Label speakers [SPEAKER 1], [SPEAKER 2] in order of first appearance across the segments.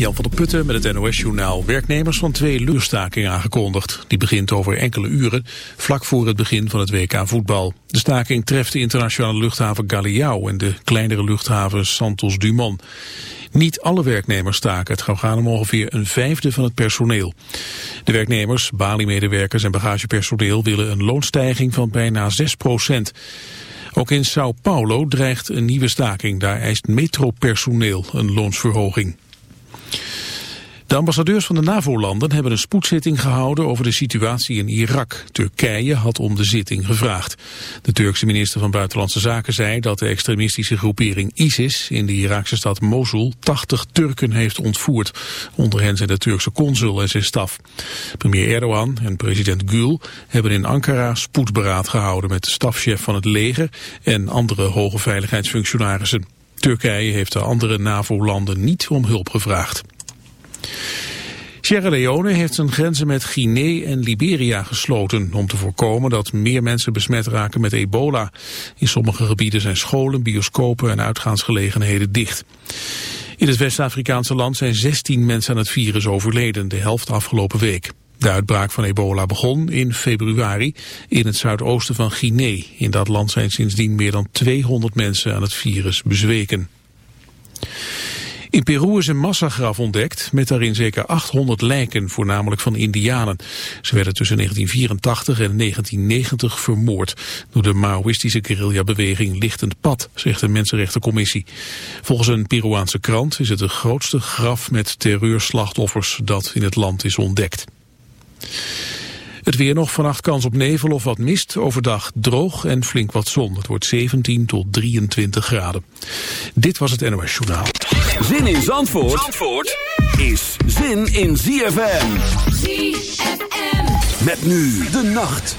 [SPEAKER 1] Jan van der Putten met het NOS-journaal. Werknemers van twee luurstaking aangekondigd. Die begint over enkele uren, vlak voor het begin van het WK voetbal. De staking treft de internationale luchthaven Galeão en de kleinere luchthaven Santos Dumont. Niet alle werknemers staken. Het gaat om ongeveer een vijfde van het personeel. De werknemers, baliemedewerkers en bagagepersoneel willen een loonstijging van bijna 6 procent. Ook in Sao Paulo dreigt een nieuwe staking. Daar eist metropersoneel een loonsverhoging. De ambassadeurs van de NAVO-landen hebben een spoedzitting gehouden over de situatie in Irak. Turkije had om de zitting gevraagd. De Turkse minister van Buitenlandse Zaken zei dat de extremistische groepering ISIS in de Iraakse stad Mosul 80 Turken heeft ontvoerd. Onder hen zijn de Turkse consul en zijn staf. Premier Erdogan en president Gül hebben in Ankara spoedberaad gehouden met de stafchef van het leger en andere hoge veiligheidsfunctionarissen. Turkije heeft de andere NAVO-landen niet om hulp gevraagd. Sierra Leone heeft zijn grenzen met Guinea en Liberia gesloten om te voorkomen dat meer mensen besmet raken met ebola. In sommige gebieden zijn scholen, bioscopen en uitgaansgelegenheden dicht. In het West-Afrikaanse land zijn 16 mensen aan het virus overleden, de helft afgelopen week. De uitbraak van ebola begon in februari in het zuidoosten van Guinea. In dat land zijn sindsdien meer dan 200 mensen aan het virus bezweken. In Peru is een massagraf ontdekt met daarin zeker 800 lijken, voornamelijk van indianen. Ze werden tussen 1984 en 1990 vermoord door de Maoïstische guerrillabeweging Lichtend Pad, zegt de Mensenrechtencommissie. Volgens een Peruaanse krant is het de grootste graf met terreurslachtoffers dat in het land is ontdekt. Het weer nog vannacht kans op nevel of wat mist. Overdag droog en flink wat zon. Het wordt 17 tot 23 graden. Dit was het NOS Journaal.
[SPEAKER 2] Zin in Zandvoort, Zandvoort is zin in ZFM. ZFM. Met nu de nacht.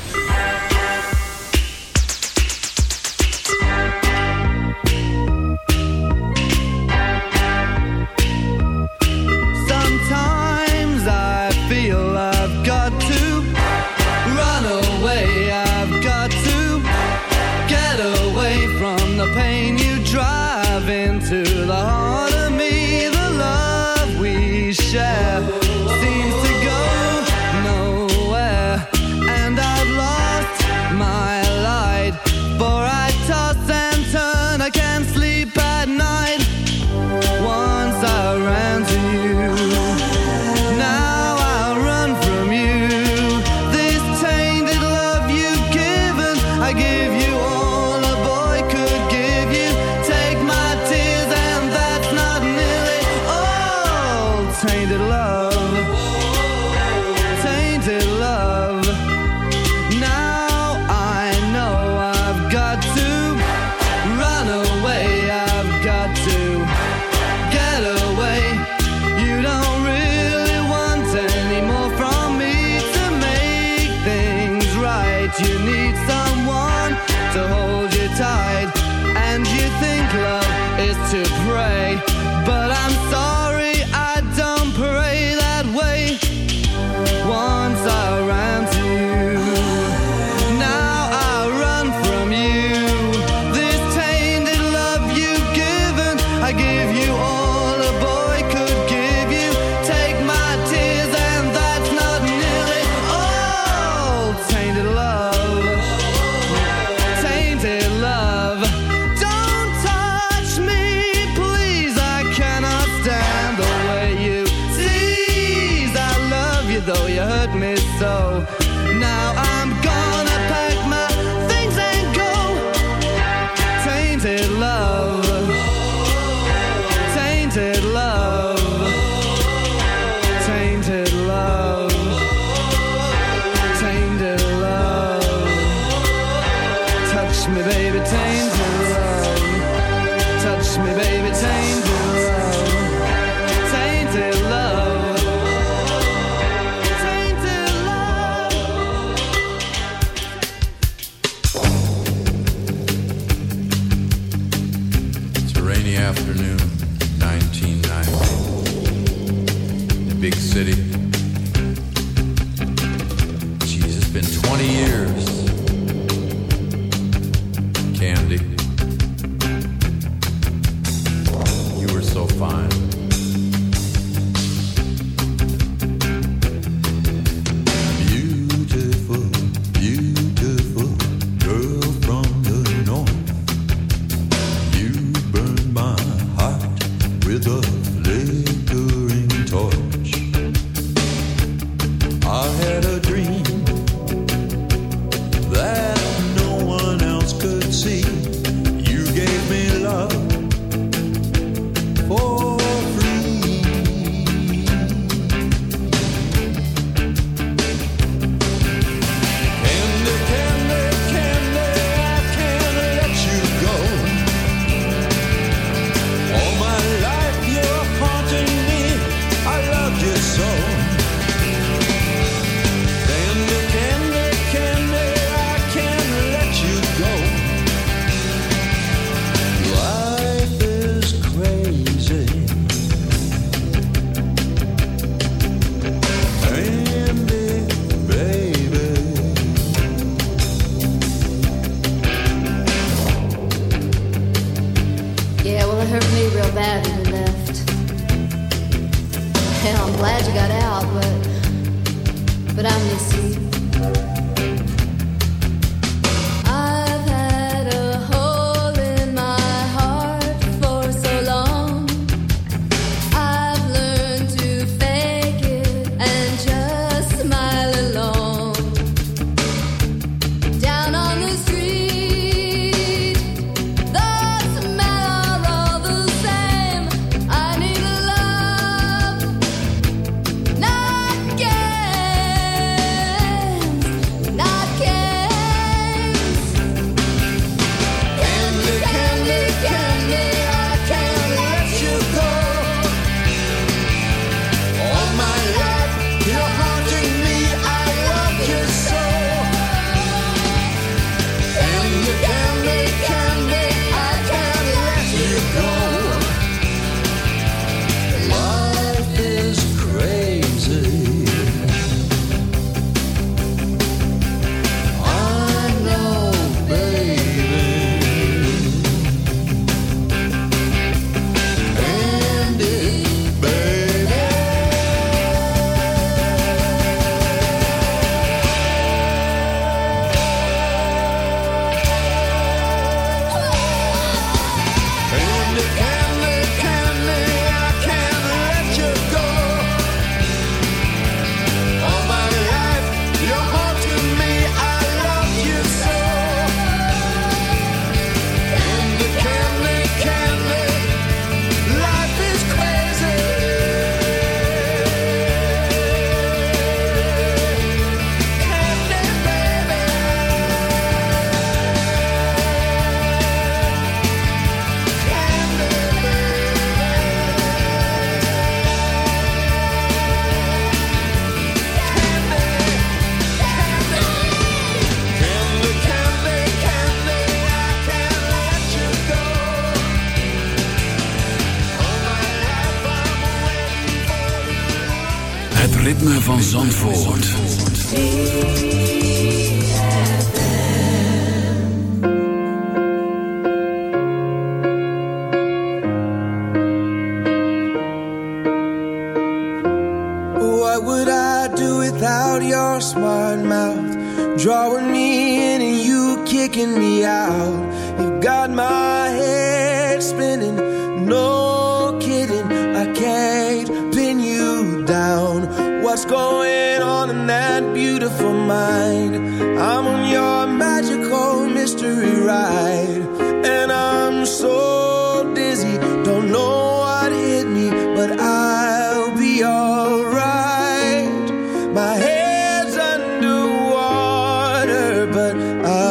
[SPEAKER 3] but I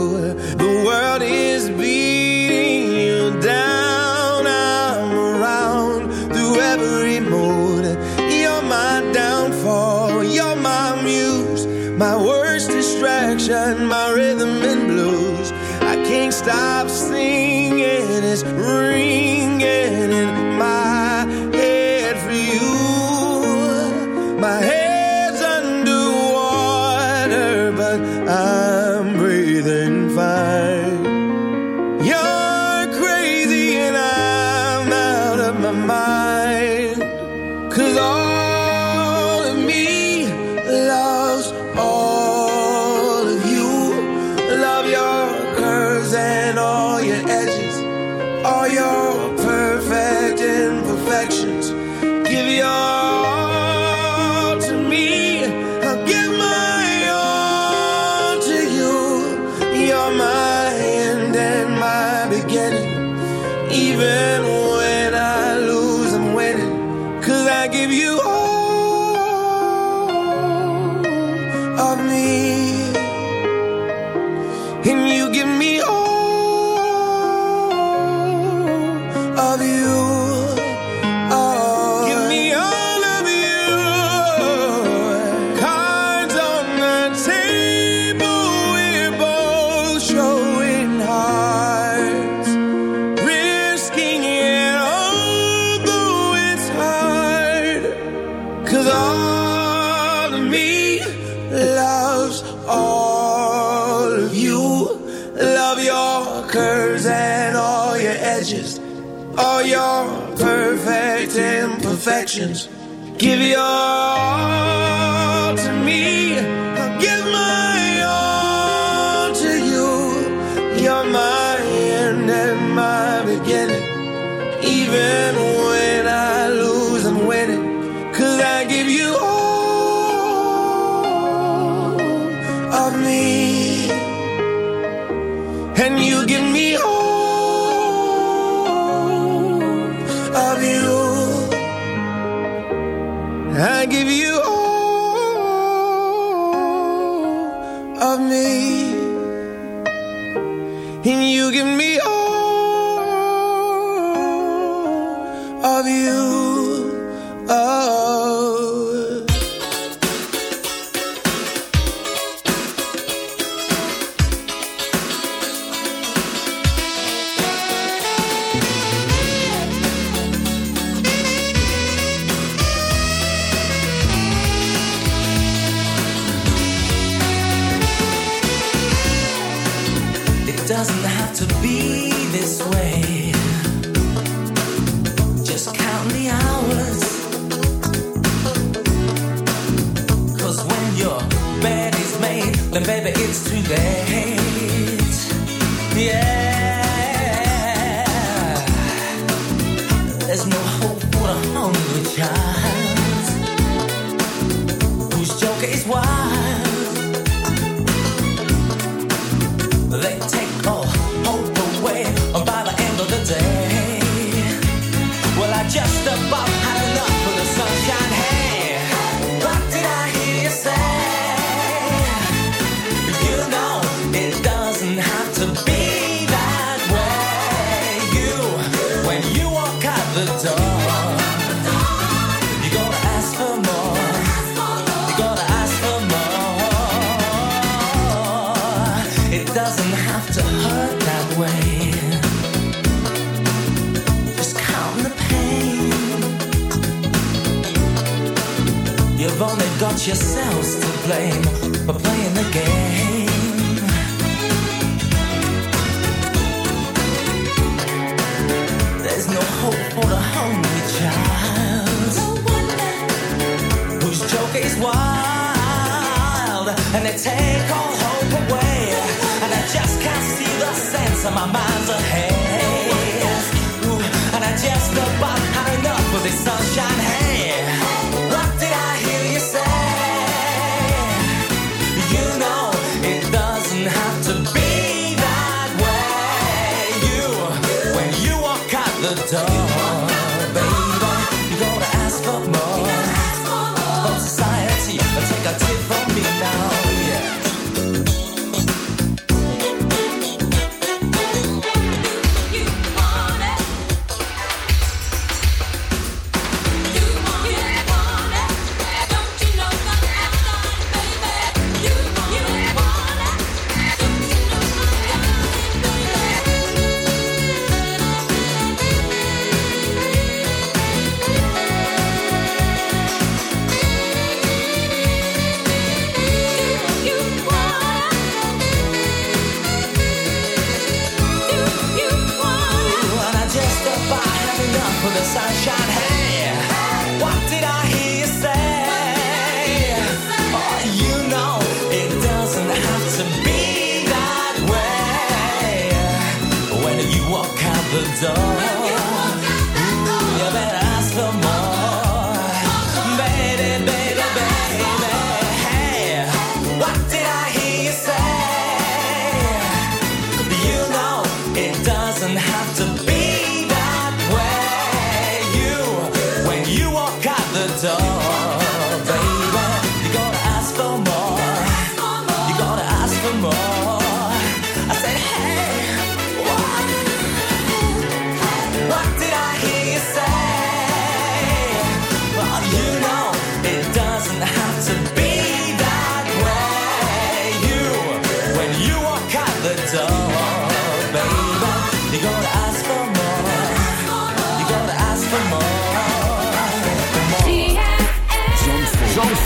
[SPEAKER 3] your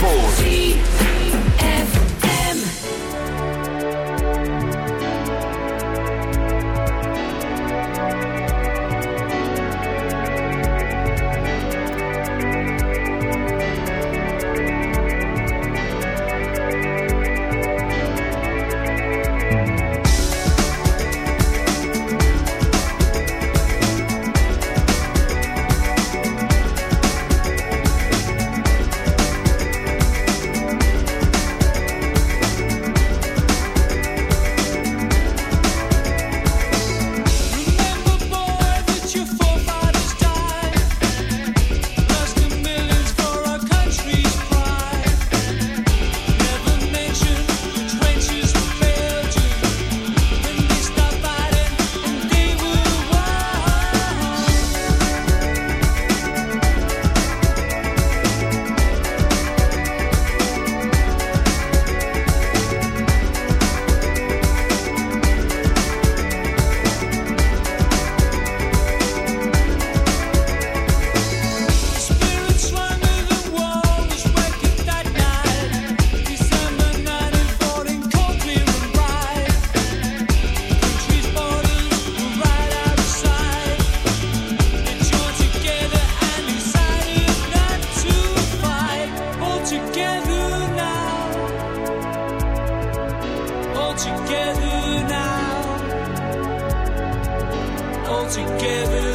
[SPEAKER 4] Sport. together.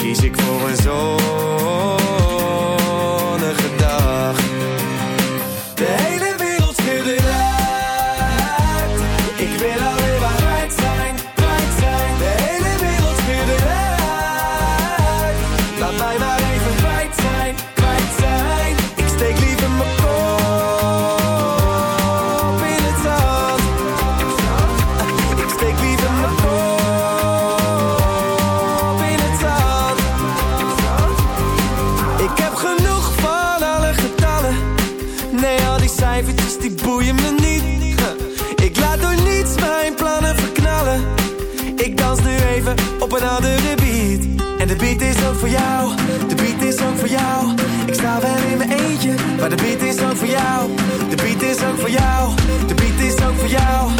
[SPEAKER 3] kies ik voor een zon
[SPEAKER 4] is ook de beat is ook voor jou.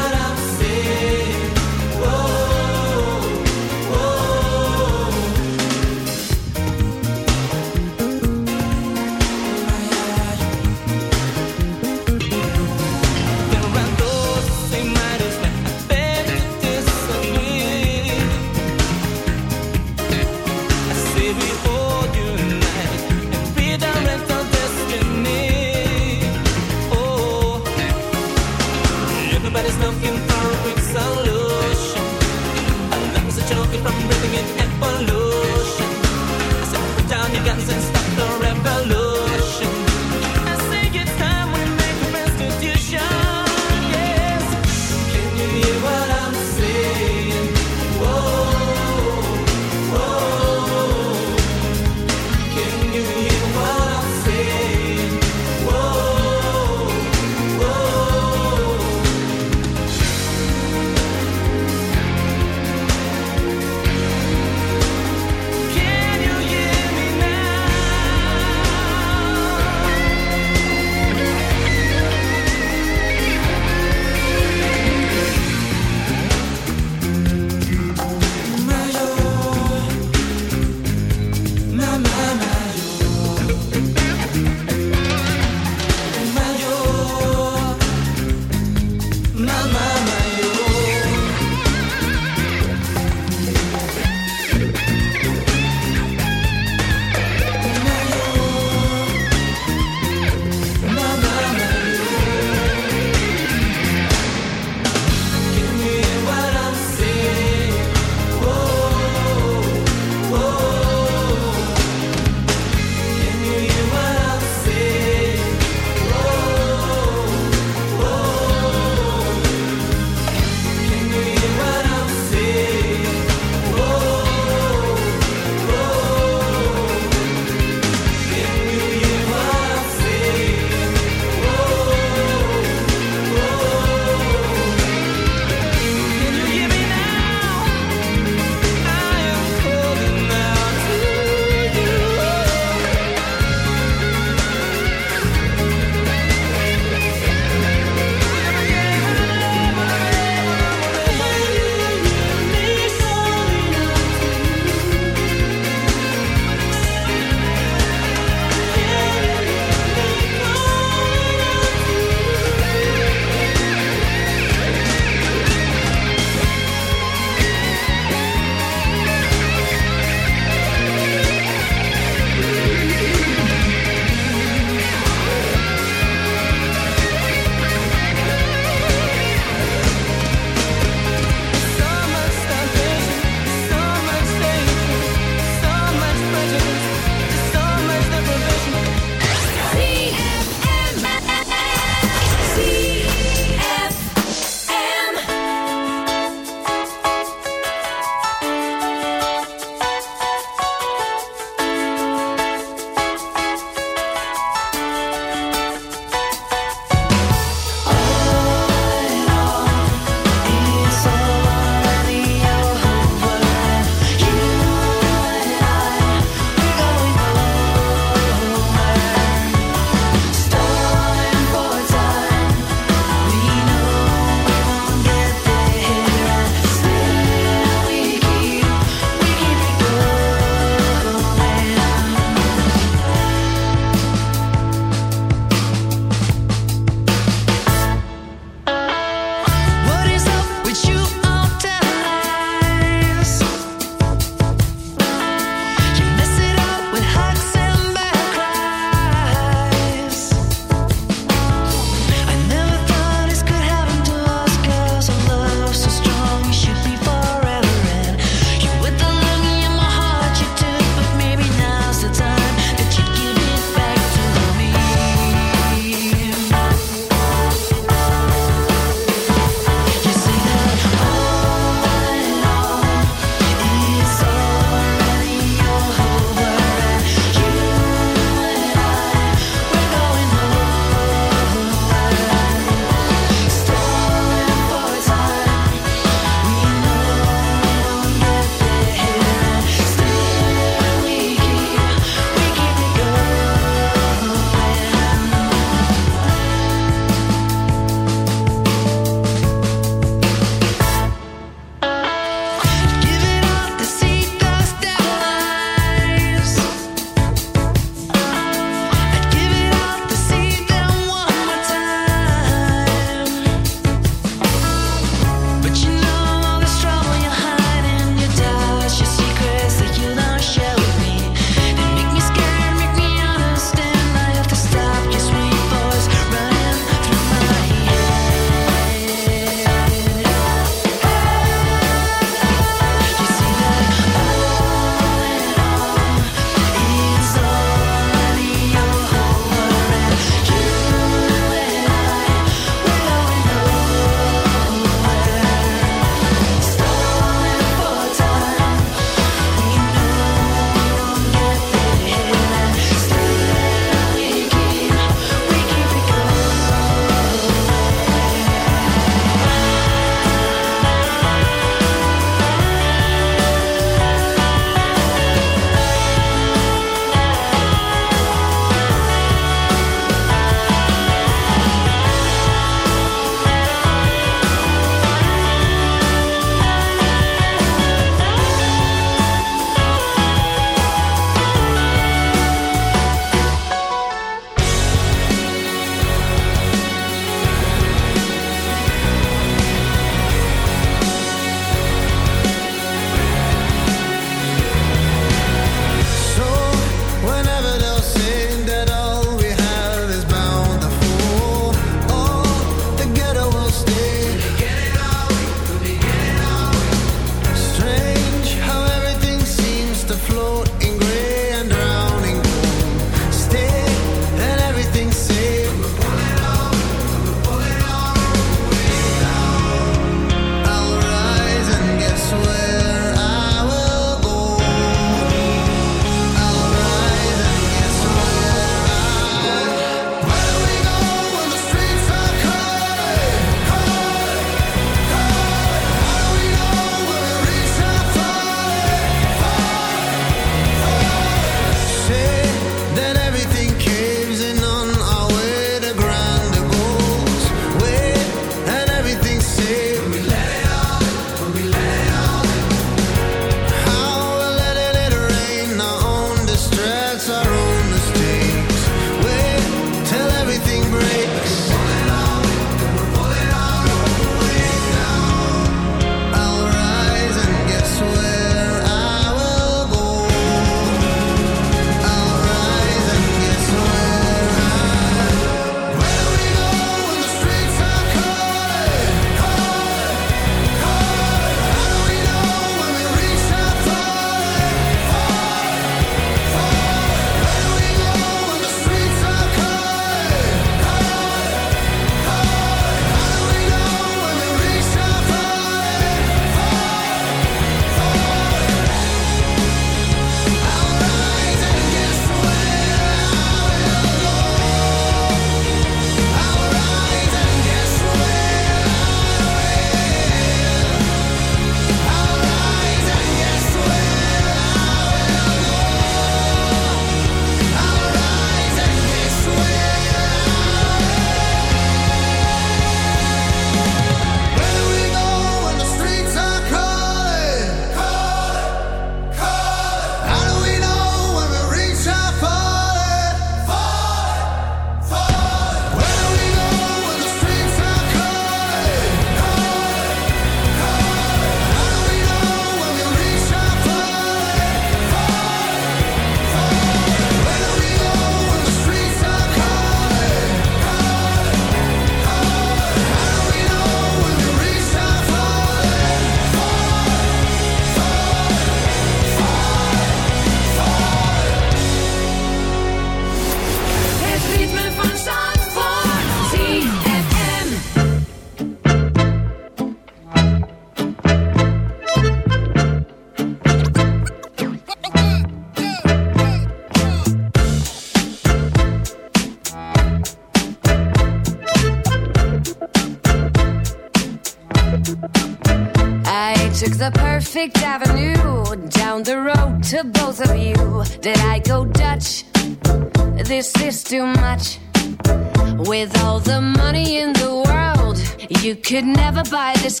[SPEAKER 5] never buy this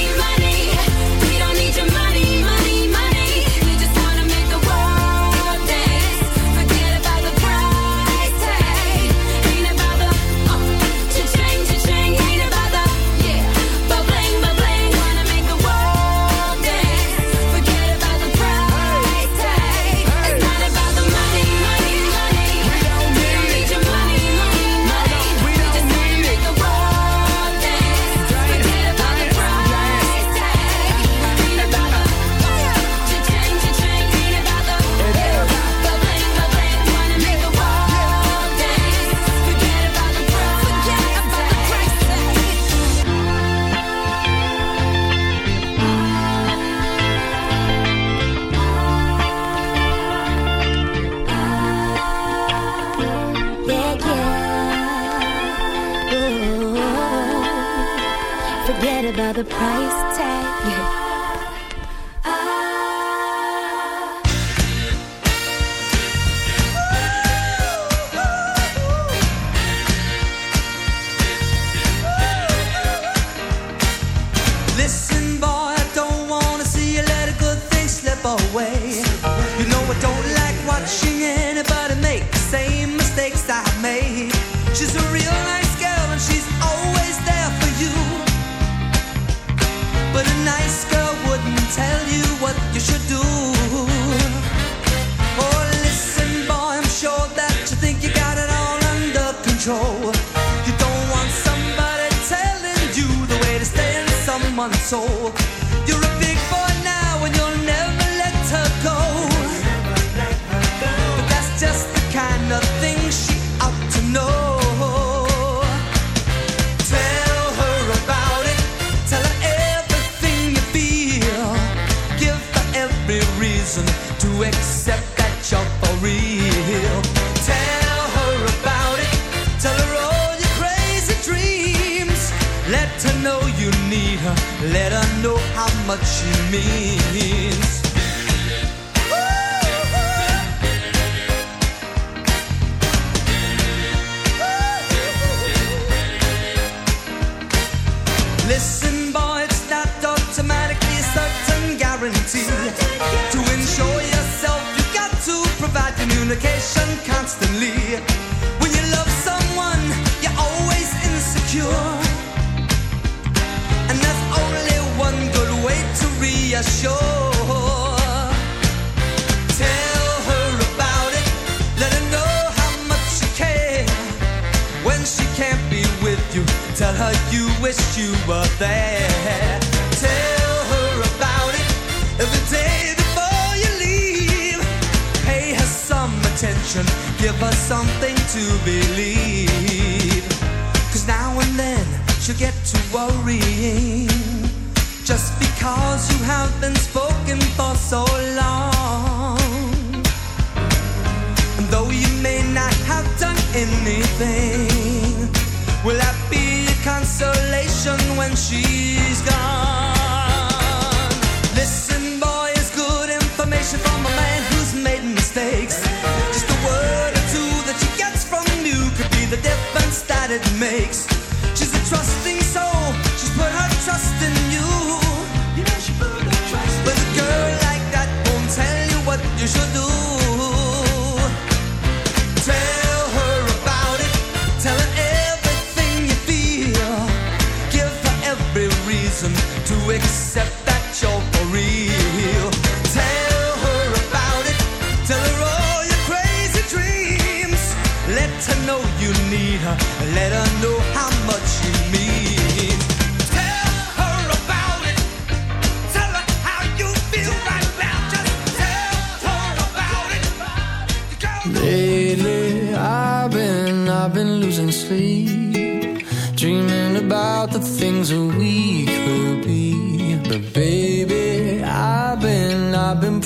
[SPEAKER 5] me.
[SPEAKER 6] the
[SPEAKER 7] before you leave. Pay her some attention, give her something to believe. Cause now and then she'll get to worrying. Just because you have been spoken for so long. And though you may not have done anything, will that be a consolation when she's gone? difference that it makes.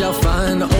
[SPEAKER 2] shall find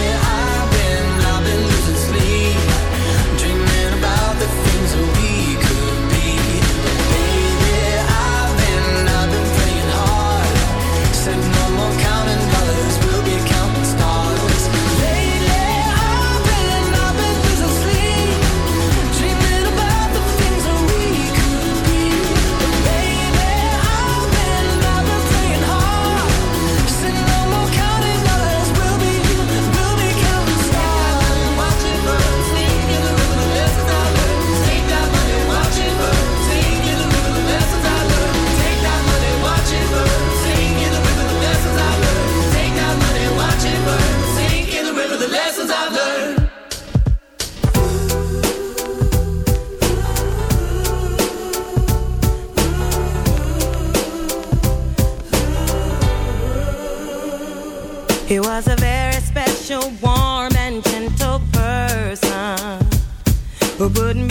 [SPEAKER 8] He was a very special, warm, and gentle person who wouldn't